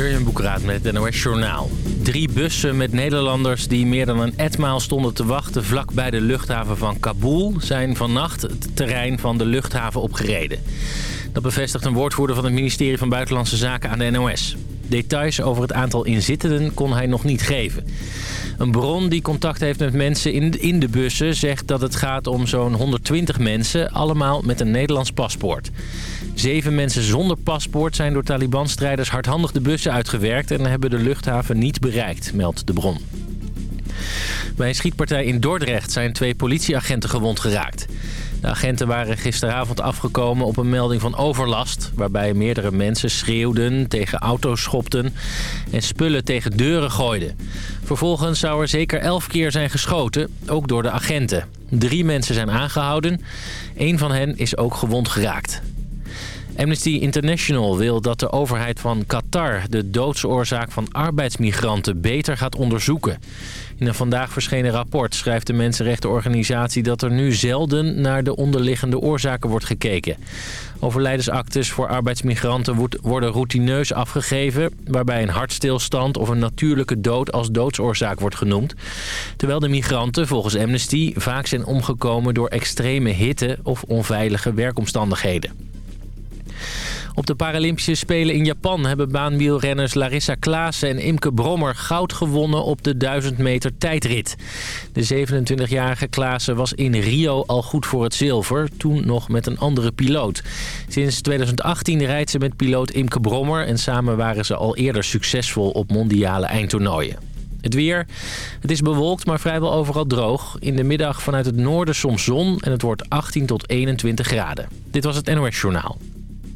Jurjen Boekraat met het NOS Journaal. Drie bussen met Nederlanders die meer dan een etmaal stonden te wachten... vlak bij de luchthaven van Kabul... zijn vannacht het terrein van de luchthaven opgereden. Dat bevestigt een woordvoerder van het ministerie van Buitenlandse Zaken aan de NOS. Details over het aantal inzittenden kon hij nog niet geven. Een bron die contact heeft met mensen in, in de bussen zegt dat het gaat om zo'n 120 mensen, allemaal met een Nederlands paspoort. Zeven mensen zonder paspoort zijn door Taliban-strijders hardhandig de bussen uitgewerkt en hebben de luchthaven niet bereikt, meldt de bron. Bij een schietpartij in Dordrecht zijn twee politieagenten gewond geraakt. De agenten waren gisteravond afgekomen op een melding van overlast... waarbij meerdere mensen schreeuwden, tegen auto's schopten en spullen tegen deuren gooiden. Vervolgens zou er zeker elf keer zijn geschoten, ook door de agenten. Drie mensen zijn aangehouden. Eén van hen is ook gewond geraakt. Amnesty International wil dat de overheid van Qatar de doodsoorzaak van arbeidsmigranten beter gaat onderzoeken. In een vandaag verschenen rapport schrijft de mensenrechtenorganisatie dat er nu zelden naar de onderliggende oorzaken wordt gekeken. Overlijdensactes voor arbeidsmigranten worden routineus afgegeven... waarbij een hartstilstand of een natuurlijke dood als doodsoorzaak wordt genoemd. Terwijl de migranten volgens Amnesty vaak zijn omgekomen door extreme hitte of onveilige werkomstandigheden. Op de Paralympische Spelen in Japan hebben baanwielrenners Larissa Klaassen en Imke Brommer goud gewonnen op de 1000 meter tijdrit. De 27-jarige Klaassen was in Rio al goed voor het zilver, toen nog met een andere piloot. Sinds 2018 rijdt ze met piloot Imke Brommer en samen waren ze al eerder succesvol op mondiale eindtoernooien. Het weer. Het is bewolkt, maar vrijwel overal droog. In de middag vanuit het noorden soms zon en het wordt 18 tot 21 graden. Dit was het NOS Journaal.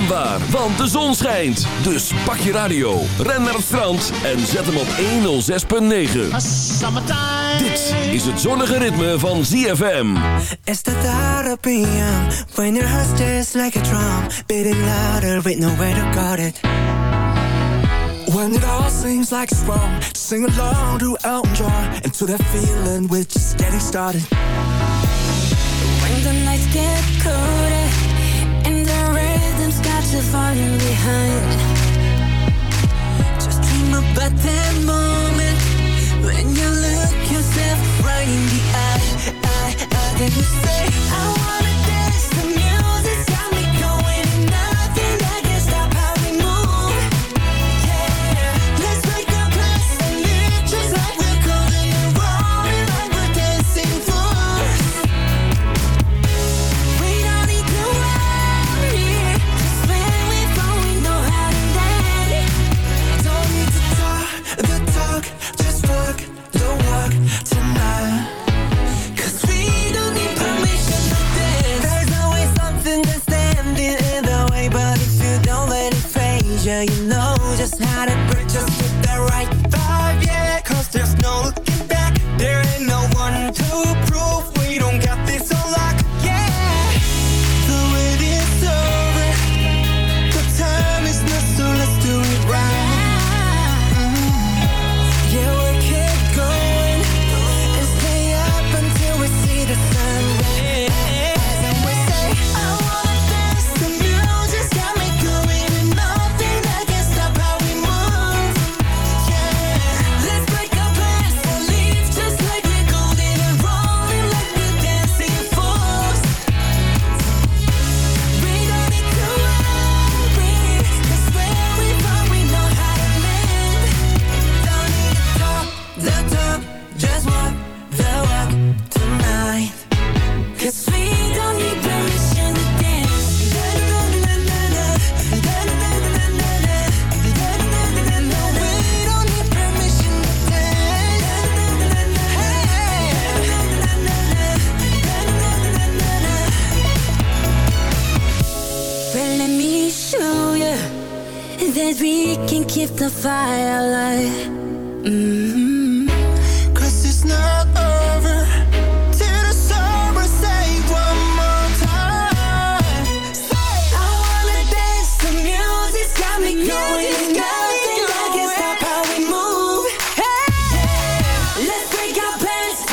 naam want de zon schijnt. Dus pak je radio, ren naar het strand en zet hem op 106.9. Dit is het zonnige ritme van ZFM. It's the thought of being, when your heart just like a drum, beating louder with nowhere to guard it. When it all seems like it's wrong, sing along to Elton John, and to that feeling we're just getting started. When the nights get colder. to falling behind. Just dream about that moment When you look yourself right in the eye, Then you say, I wanna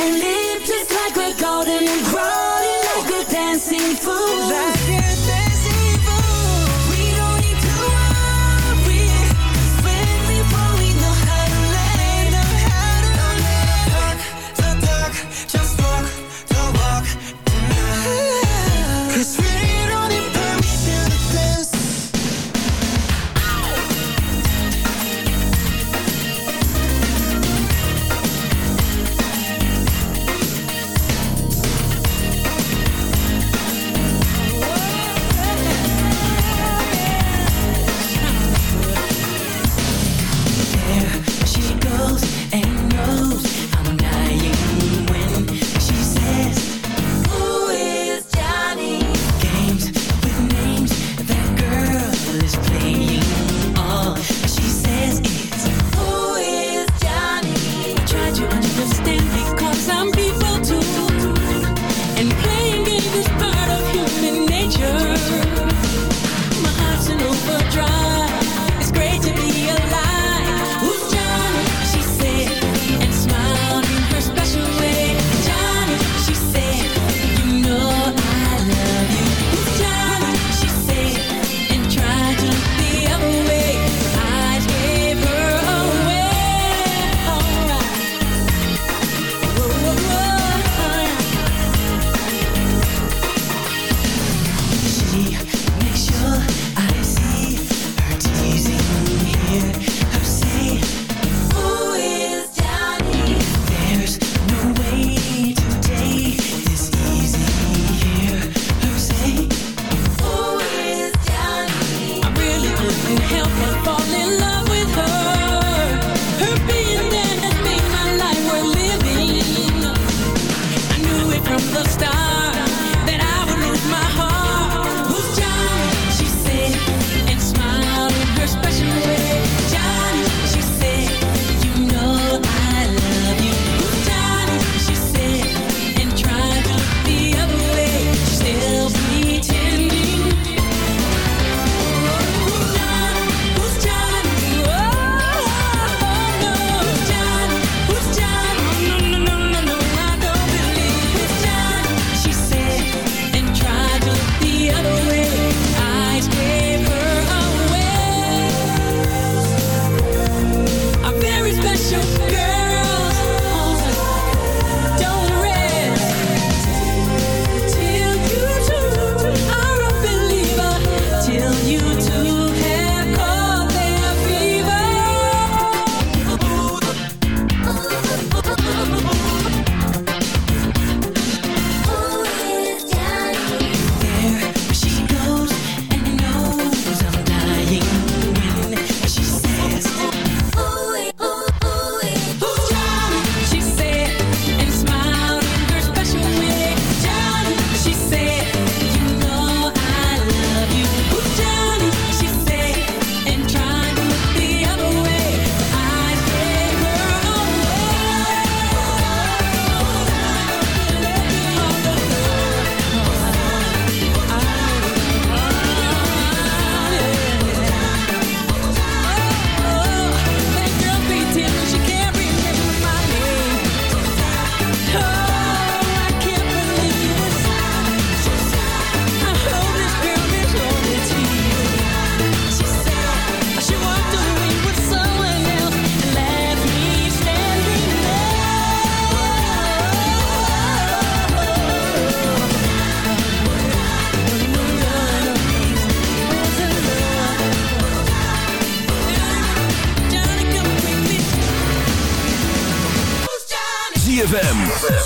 And live just like we're golden and growing like dancing fools.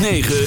106.9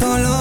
par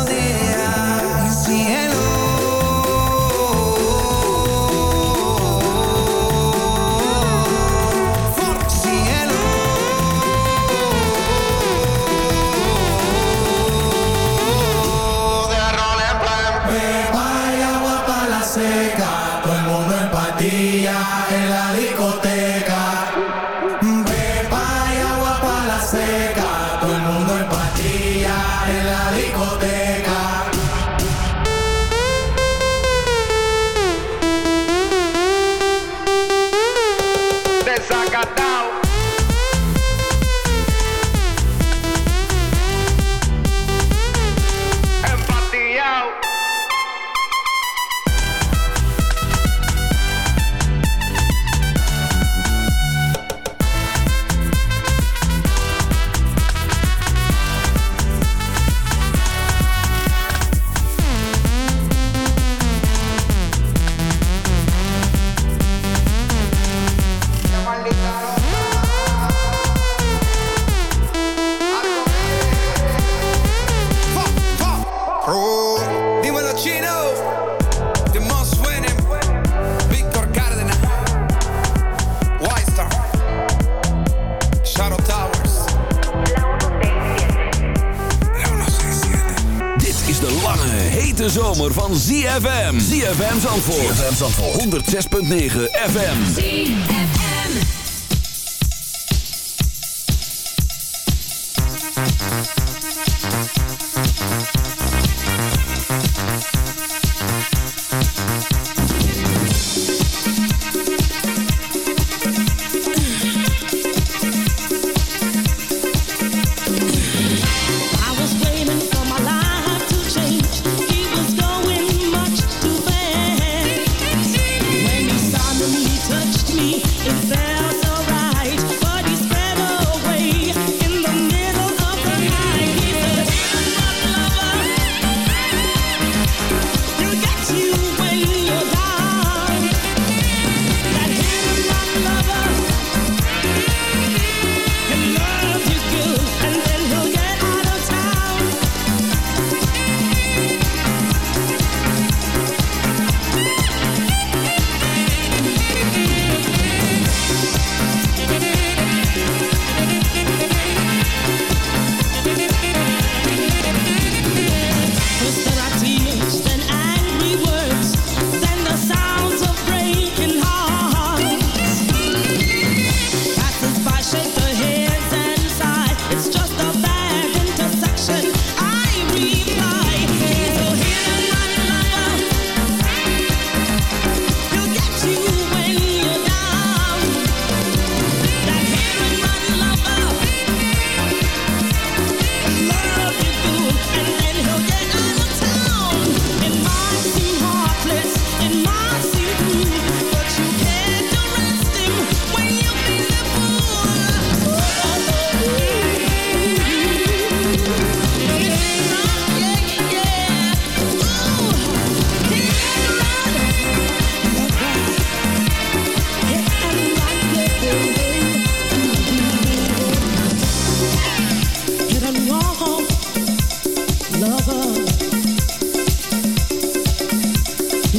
106.9 FM.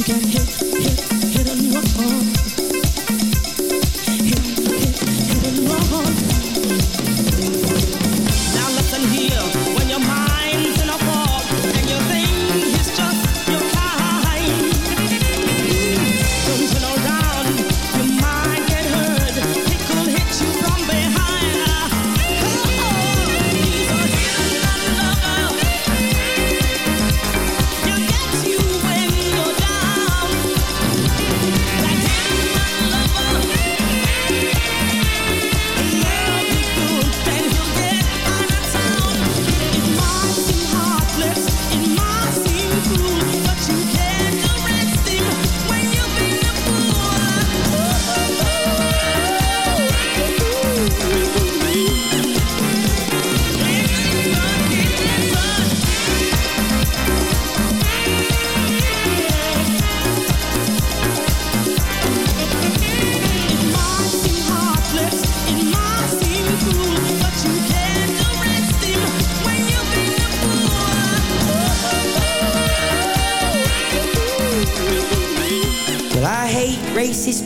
can hear.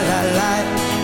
a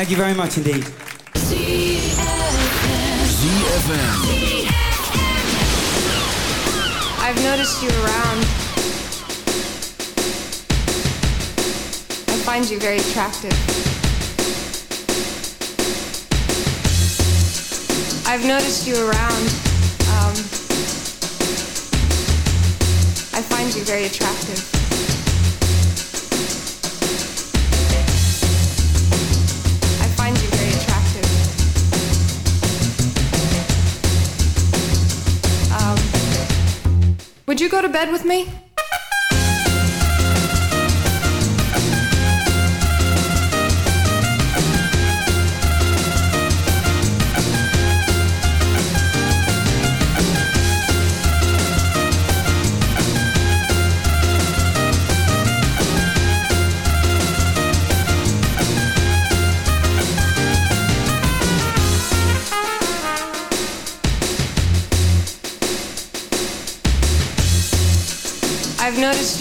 Thank you very much indeed. I've noticed you around. I find you very attractive. I've noticed you around. Um, I find you very attractive. Would you go to bed with me?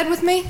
bed with me?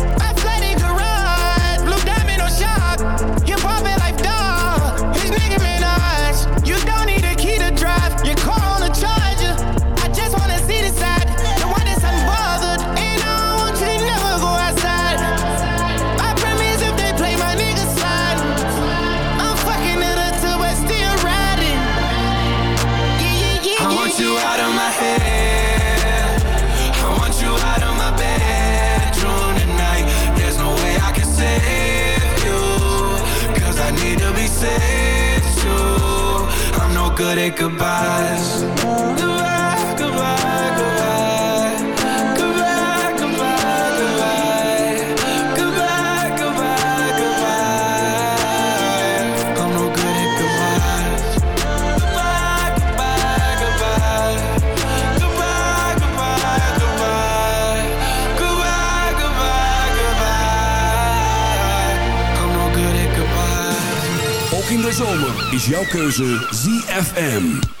Jouw keuze ZFM.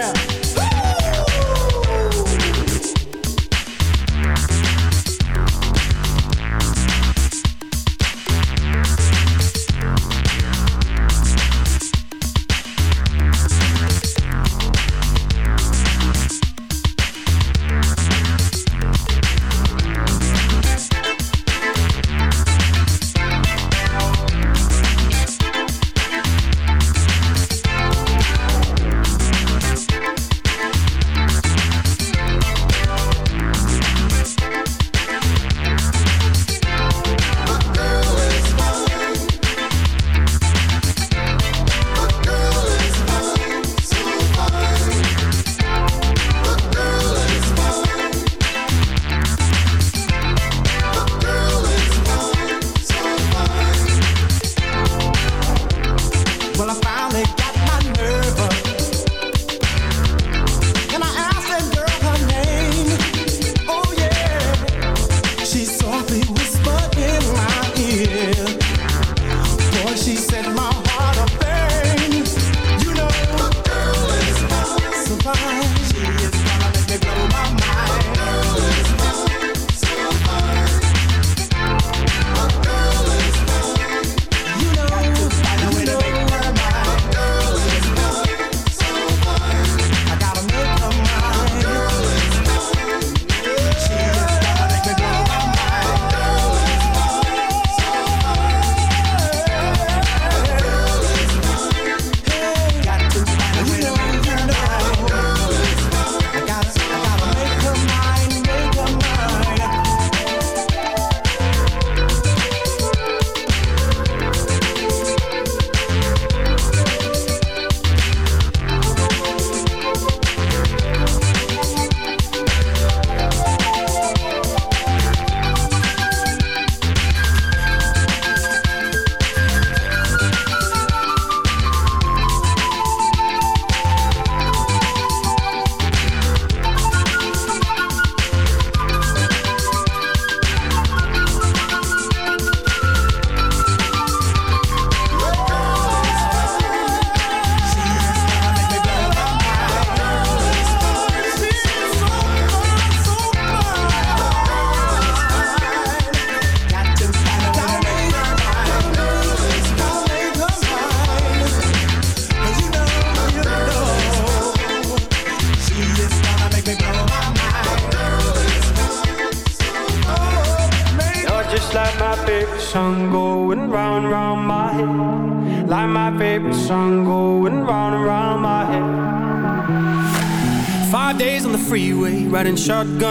shotgun.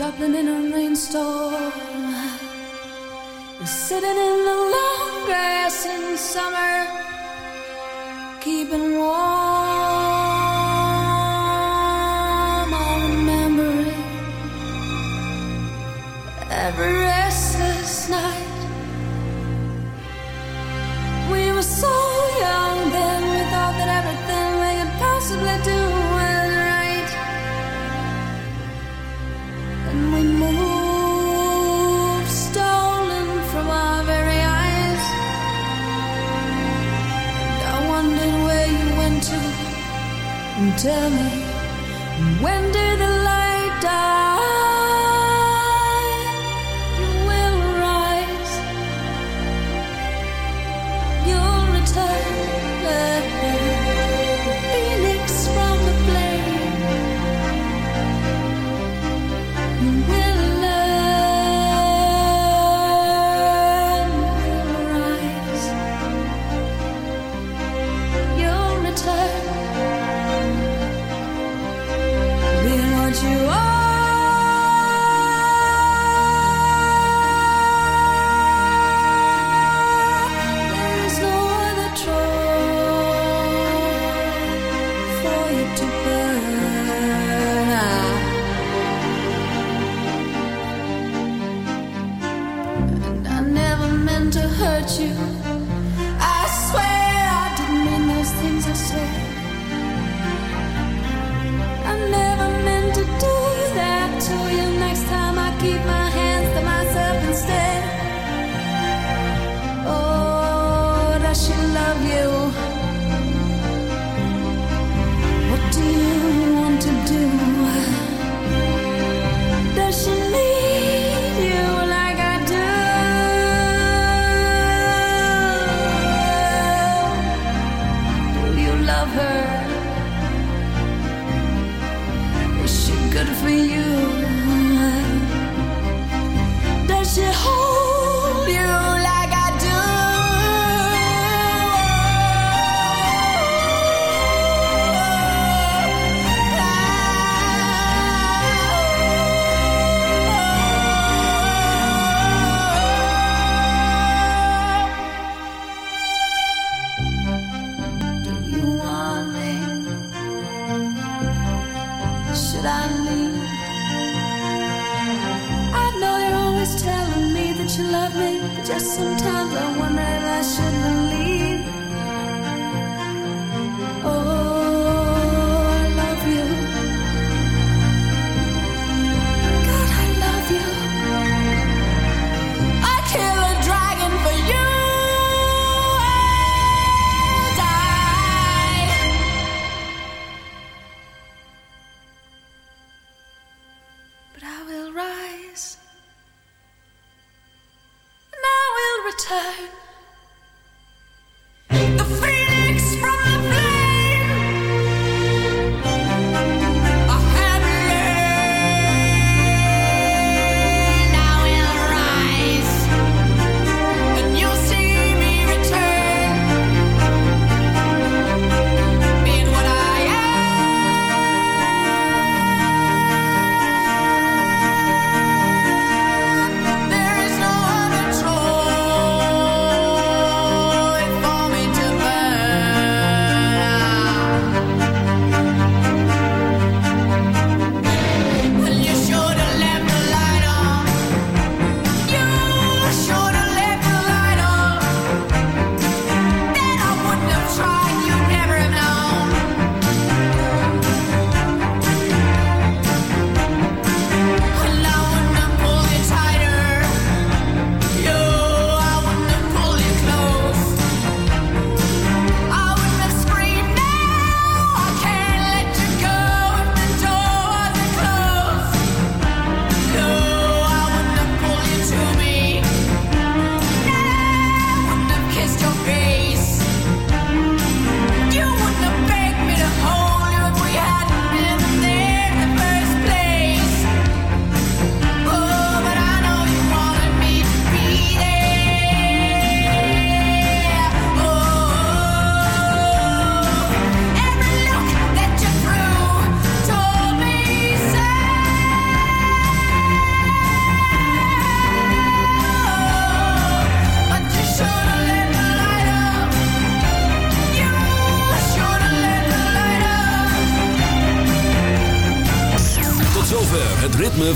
Dublin in a rainstorm. Sitting in the long grass in summer, keeping warm. I remember it. Every tell me